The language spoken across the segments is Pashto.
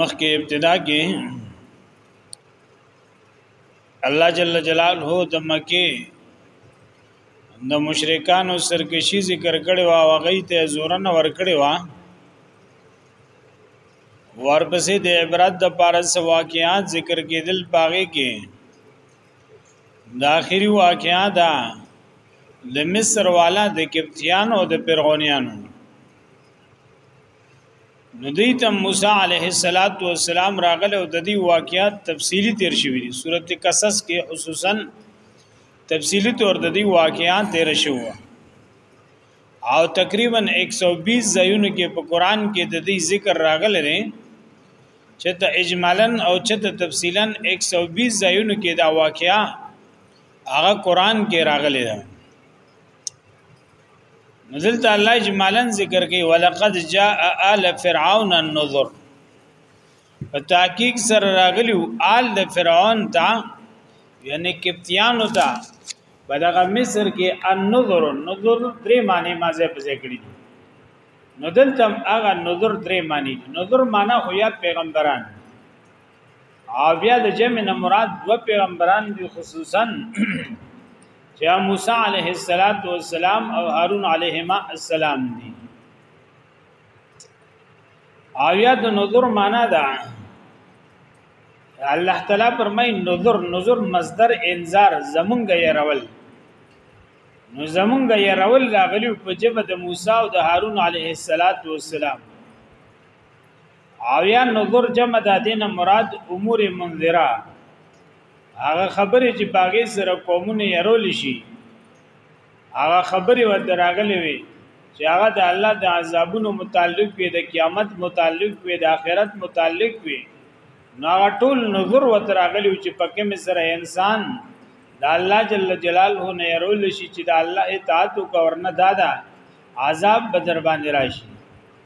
مخکې ابتدا کې الله جل جلاله د مکه د مشرکانو سرکشي ذکر کړي وا وغی ته زورن ور کړی وا ورپسې د عبرت د پاره سو واقعات ذکر کېدل پاغه کې د اخیری واقعا دا د مصر والا د کپتیانو او د فرعونانو نو دوی ته موسی علیه السلام راغله او د دې واقعیات تفصیلی تیر شوی دي سورته قصص کې خصوصا تفصیلی تور د دې واقعیات تیر شو او تقریبا 120 ځایونو کې په قران کې د دې ذکر راغله نه چې ته اجمالا او چې ته تفصیلا 120 ځایونو کې دا واقعیا هغه قران کې راغله نزلت الله اجمالا ذکر کوي ولقد جاء آل فرعون النذر په تحقیق سره راغلیو آل د فرعون ته یعنی کپتیانو ته بدغه مصر کې النذر النذر درې معنی ما زه په ذکر دي نو دلته هغه نذر درې معنی دي نذر معنی خو یا پیغمبران او بیا د جمع نه مراد دو پیغمبران دي خصوصا چې موسی علیه السلام او هارون علیهما السلام دي او یا د نظر معنا ده الله تعالی فرمای نظر نظر مصدر انذار زمونږ یې راول نو زمونږ یې راول راغلی په جبه د موسی او د هارون علیه السلام او یا نظر جمع د دین مراد امور منذره هغه خبرې چې باغې سره قومونه يرول شي هغه خبرې ودراغلې وي چې هغه د الله د عذابونو متعلق وي د قیامت متعلق وي د آخرت متعلق وي نو هغه ټول نظر ودراغلې چې پکې مې سره انسان د الله جل جلاله نه يرول شي چې د الله اطاعت او ورنه دادا عذاب بدر باندې راشي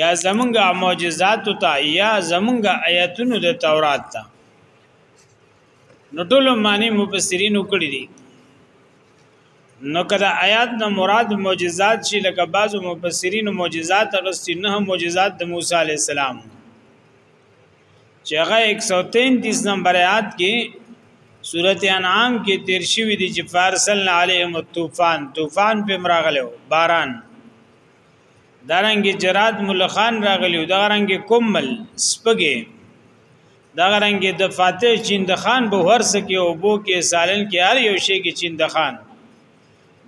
یا زمونږ معجزات ته یا زمونږ آیاتونو د تورات ته نو ټول معنی مفسرین وکړي دي نو کدا آیات نه مراد معجزات شي لکه بعضو مفسرین معجزات غستی نه معجزات د موسی علی السلام چې هغه 133 نمبر آیات کې سورته انعام کې تیر شوی دی چې فارسلنا علیهم الطوفان طوفان په مراغلو باران دارنګ جراد ملخان راغلی دا رنګ کومل سپګه دا رنګ د فاتح چیند خان به ورس کې او بو کې سالن کې هر یو شی کې چیند خان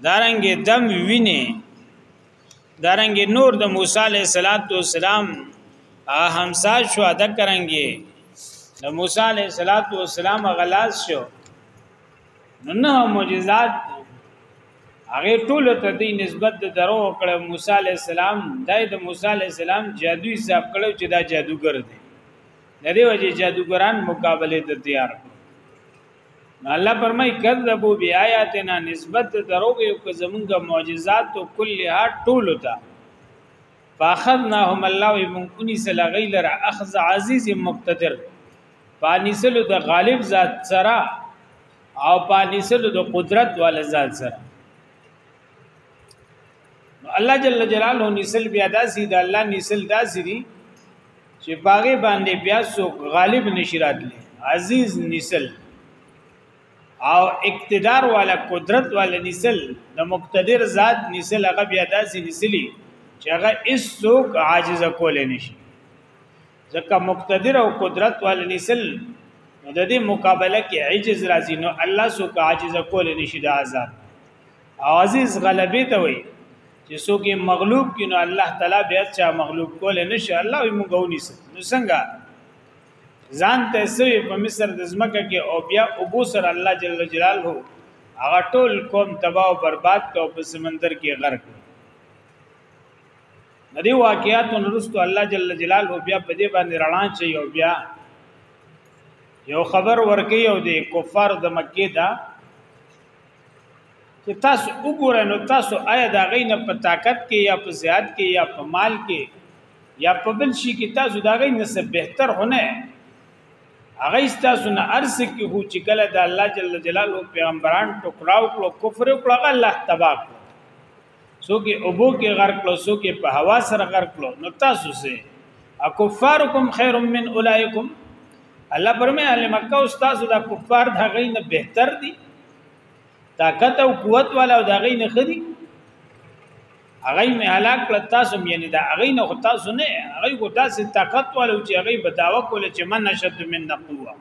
دا رنګ دم ویني دا رنګ نور د موسی علیه السلام ا همسا شو ادا کرانګي د موسی علیه السلام غلاس شو نه معجزات هغه ټول ته دی نسبت د درو کړه موسی علی السلام دای د موسی علی السلام جادو حساب کړو چې دا جادوګر دی د دې وجه جادوګران مقابله ته تیار الله پرمای کذبوا بیااتنا نسبت درو یو که زمونږه معجزات او کلها ټول ته فاخذناهم الله ومن انس لغیلر اخذ عزیز مقتدر پانیسلو د غالب ذات سره او پانیسلو د قدرت وال ذات سره الله جل جلاله نسل بیا داسې د الله نسل داسې دي چې باغې باندې بیا سو غالب نشرات لې عزیز نسل او اقتدار والا قدرت والا نسل د مقتدر ذات نسل هغه بیا داسې نسلی چې هغه هیڅوک عاجز کول نشي ځکه مقتدر او قدرت ول نسل نو د دې مقابله کې عجز راځي نو الله سو کا عجز کول نشي د عذاب او عزیز غلبې ته وي چې څوک مغلوب کینو الله تعالی بیا چا مغلوب کول نشي الله یې موږ ونیس نو څنګه ځان ته سوی په مصر د زمکه کې او بیا ابو سر الله جل جلاله هغه ټول قوم تباہ او برباد کو په سمندر کې غرق د دې واقعیاتو نرستو الله جل جلاله بیا په دې باندې رڼا چي او بیا یو خبر ورکی او د کفار د مکه دا چې تاسو وګورئ نو تاسو آیا دا غي نه په طاقت کې یا په زیات کې یا په مال کې یا په بل شي کې تاسو دا غي نه څه بهتر هونه هغه تاسو نه ارس کې هو چې کله د الله جل جلاله پیغمبران ټکراو کړو کفر کړو الله تباہ کړو څوک اوبو کې غرق کړو څوک په هوا سره غرق کړو نو تاسو سه اکفارکم خیر من اولایکم الله پرمه اهل مکه او تاسو د کفار د غي نه بهتر دي طاقت او قوت والا او د غي نه خدي هغه نه هلاک کړ تاسو یعنی دا هغه نه تاسو نه هغه کو تاسو طاقت والو چې هغه بداوا کول چې من نشد من قوه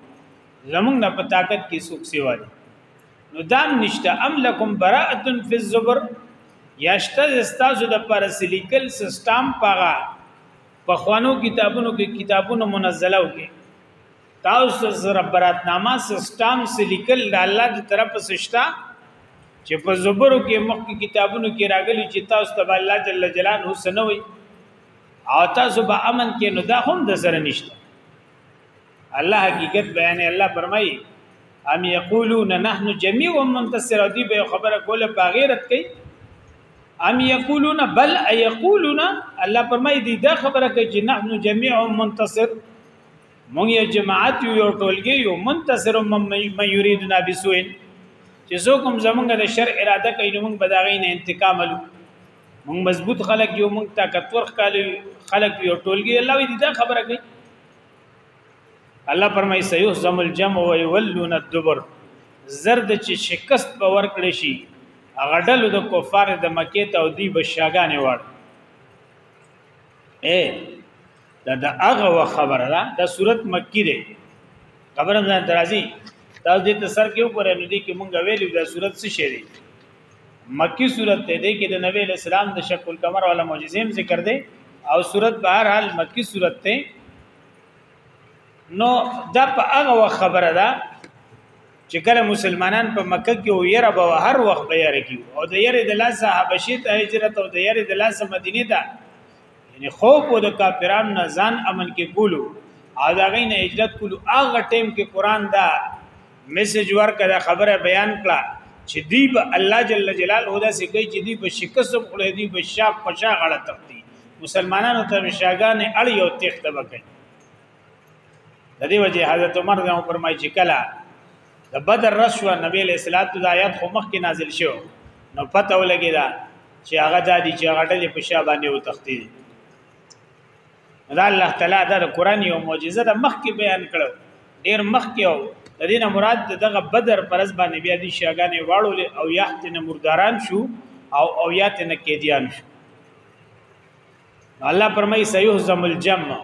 زمونږ نه په طاقت کې سوک سیوا دي نو دام نشته ام لکم براءت فی الزبر یاشته استاسو د پر سلیکل سیستم پاغه په خوانو کتابونو کې کتابونو منزله وکي تاسو سره براتنامه سیستم سلیکل د الله دی طرف سشتا چې په زبرو کې مخکې کتابونو کې راغلي چې تاسو ته الله جل جلاله سنوي او تاسو به امن کې نو دا هم د سره نشته الله حقیقت بیان الله فرمایي ام یقولون نحن جميع منتصر دی به خبره کوله باغیرت کوي ام یقولون بل یقولون الله فرمایي دی دا خبره کوي چې نحن جميع منتصر مونږ یو جماعت یو ټولګي یو منتصر مم یریدنا بسوین چې څوک هم زمونږ د شر اراده کوي نو مونږ بداغې نه انتقام لو مونږ مضبوط خلک یو مونږ طاقتور خلک یو ټولګي الله دې دا خبره کوي الله فرمایي سيهزم الجمع ويولون الدبر زرد چې شکست به ورکړي شي غډل د کفار د مکه ته او دی بشاګانې وړ اے دا د هغه خبره ده د صورت مکی ده خبره ده درازي تاسو دې ته سر کې وګورئ نو دې کې مونږ ویلو د صورت څه شي مکی صورت ته دی کې د نبی اسلام د شک القمر ولا معجزې ذکر دی او صورت به هر حال مکی صورت ته نو دا په هغه وخت خبره ده چې کله مسلمانان په مکه کې او یره به هر وخت به یره کیو او د یره د لاسه حبشې ته هجرت او د یره د لاسه مدینه ته یعنی خوف او د کافرانو نه ځان امن کې ګولو او دا غي نه هجرت کولو هغه ټیم کې قران دا میسج ورکړه خبره بیان کړه چې دی به الله جل جلاله دا سکی چې دی په شکست خړې دی په شاپ پشا غړه تختی مسلمانانو ته شاګان اړ یو تخت وکړي د دې وجه حضرت عمر غو فرمایي چې کلا د بدر رسوا نبی له صلوات د آیات خو مخ کې نازل شو نو پته ولګی دا چې هغه د دې چې هغه ډلې په شابه نه و تختی دا الله تعالی دا د قران یو معجزه د مخ کې بیان کړو ډیر مخ کې او د دینه مراد دغه بدر پرز باندې بیا دي شاګانې واړو او یحت نه مرداران شو او او یات نه کېدیان شو الله پرمای سيهزم الجمع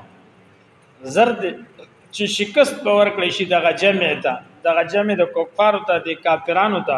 زرد چې شکست باور کړی شي دغه جمع ته دغه جمع د کفارو ته د کافرانو ته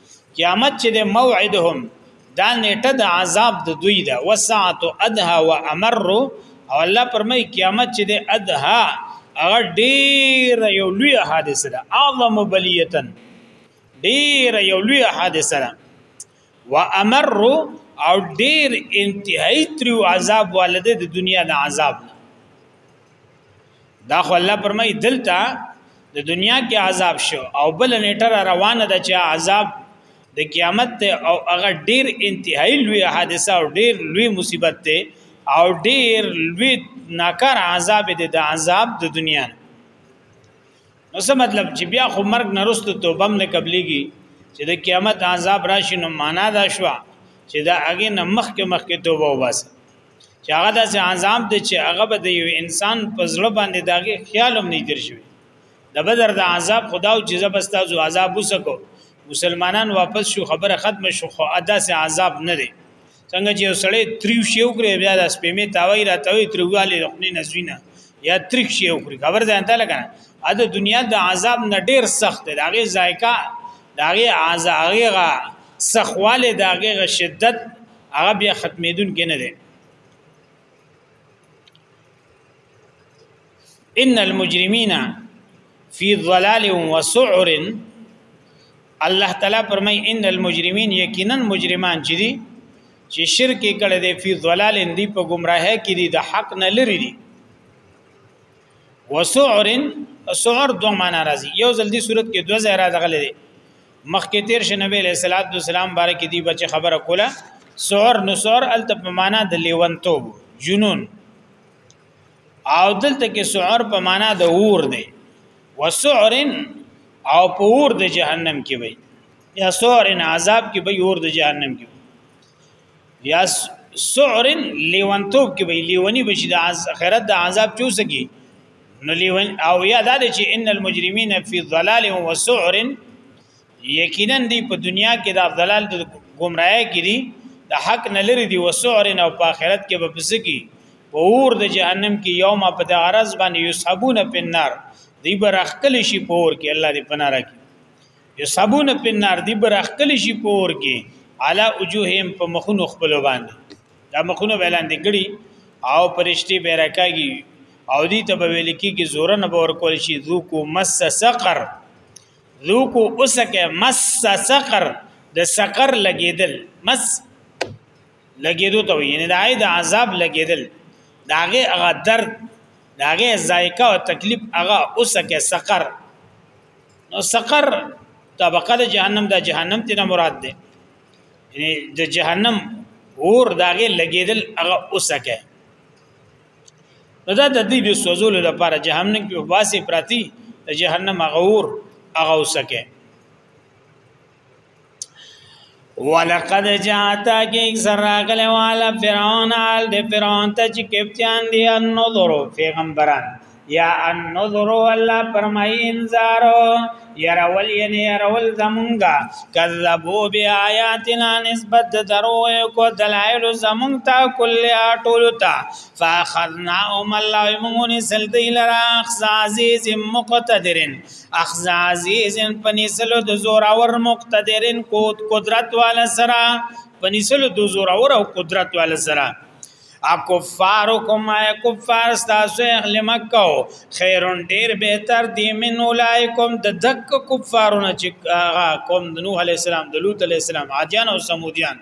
قیامت چې د موعدهم دا نیټه د عذاب د دوی ده وساعت ادها و امر او الله پرمای قیامت چې د ادها هغه ډیر یو لوی حادثه ده اعظم بلیتن ډیر یو لوی حادثه ده و امر او ډیر انتهایی تریو عذاب والده د دنیا د عذاب نه دا خو الله پرمای دلته د دنیا کې عذاب شو او بل نیټر روانه ده چې عذاب د قیامت ته او هغه ډیر انتهایی لوی حادثه او ډیر لوی مصیبت ته او ډیر لوی ناکار عذاب دی د عذاب د دنیا نو څه مطلب چې بیا خو مرګ نرسته توبه نه قبليږي چې د قیامت عذاب راشي نو معنا دا شو چې دا هغه نه مخکې مخکې توبه وباسه چې هغه د عذاب د چې هغه به د یو انسان په زړه باندې داغه خیال هم نه درشي د بدر د عذاب خدا او جزا بستازو عذاب وسکو مسلمانان واپس شو خبره ختم شو خو ادا سه عذاب نه دی څنګه چې سړی تریو شیو کړی بیا د سپېمې تاوی را تاوی تریواله رخنی نزوینه یا تریک شیو کړی خبر ځان ته لګنه ا د دنیا د عذاب نه ډیر سخت دی هغه ذایقه هغه عذاب هغه سخواله دغه شدت هغه بیا ختمیدون کې نه دی ان المجرمین فی ضلال و سعر الله تعالی فرمای ان المجرمین یقینا مجرمان چې دي چې شرک کړي دي فی ضلال دی په گمراهه کې دي د حق نه لري دي و سعر سعر دو معنا راځي یو ځل دی صورت کې دو زهره دغلي دي مخکې تیر شي نبی علیہ الصلوۃ والسلام بارک دی بچ خبره کوله سور نو سور الته په معنا د لیونتوب جنون او دلته کې سعر په معنا د اور دی وسعرن او په اور د جهنم کې وي یا سعرن عذاب کې به اور د جهنم کې یا سعر لیونتوب کې به لیونی بشي د آخرت د عذاب چوسږي نو لیون او یا دا چې ان المجرمین فی ضلال و سعر یقینا دی په دنیا کې دا ضلال د گمراهی کې دي د حق نه لري دي وسعر او په آخرت کې به پسکی پور د جهنم کې یوم په د عرض باندې یصحبون په النار دی برخکل شي پور کې الله دې پناه راکړي یصابون په نار دی براخکل شي پور کې علا وجوههم په مخونو خپل باندې دا مخونو ویلاندې کړي او پرشتي بیرکاږي او دې ته ویل کېږي زور نه باور کول شي ذوقو مس سقر ذوقو اسکه مس سقر د سقر لګیدل مس لګیدو ته یعنی د عید عذاب لګیدل داغه هغه درد داغه ذایقه او تکلیف هغه اوسکه سقر نو سقر طبقه د جهنم د جهنم تینا مراد ده یعنی د جهنم اور داغه لګیدل هغه اوسکه نو دا د دې د سوزولو لپاره جهنم کې واسي پراتی د جهنم هغه اور هغه اوسکه ولقد جاءتا کې اکثر راغله والا فرعون آل د فرعون ته چې کپتان دی النظر پیغمبران یا النظر الله فرمای انذار ير ول ين ير ول زمونږه کذبوا بیااتنا نسبت درو کو دلائل زمون تا کل اټول تا فاخذنا ام الله مونږ نسل دی لرا عزیز مقتدرن اخذ عزیز پنیسلو د زور اور مقتدرن کوت قدرت والا سرا پنیسلو د زور اور او قدرت والا سرا اکفارکم ای کفار تاسو اهل مکه خیرون ډیر بهتر دی من اولایکم د دک کفارونه چې قوم د نوح علی السلام د لوط علی السلام عادیان او سمودیان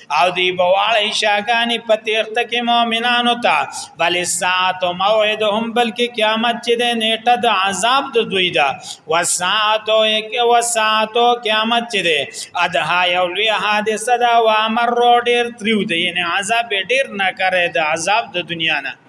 او دی بواړی شاګانی په تیخت کې مؤمنانو ته بل ساعت موعدهم بلکې قیامت چې د نیټه د عذاب د دوی ده وساعت او وساعت قیامت چې ده ادها یو لوی حادثه ده و امر ډیر تریو ده یعنی عذاب ډیر نه کرے د عذاب د دنیا نه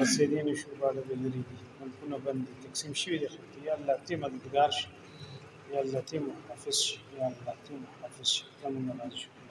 رسېدی نشو بالا به لري دي ملکونه بند دي تقسیم شوي دي خلک یا الله ته مددګار شي یا الله ته محافظ شي یا الله ته محافظ شي زمونږ باندې شکر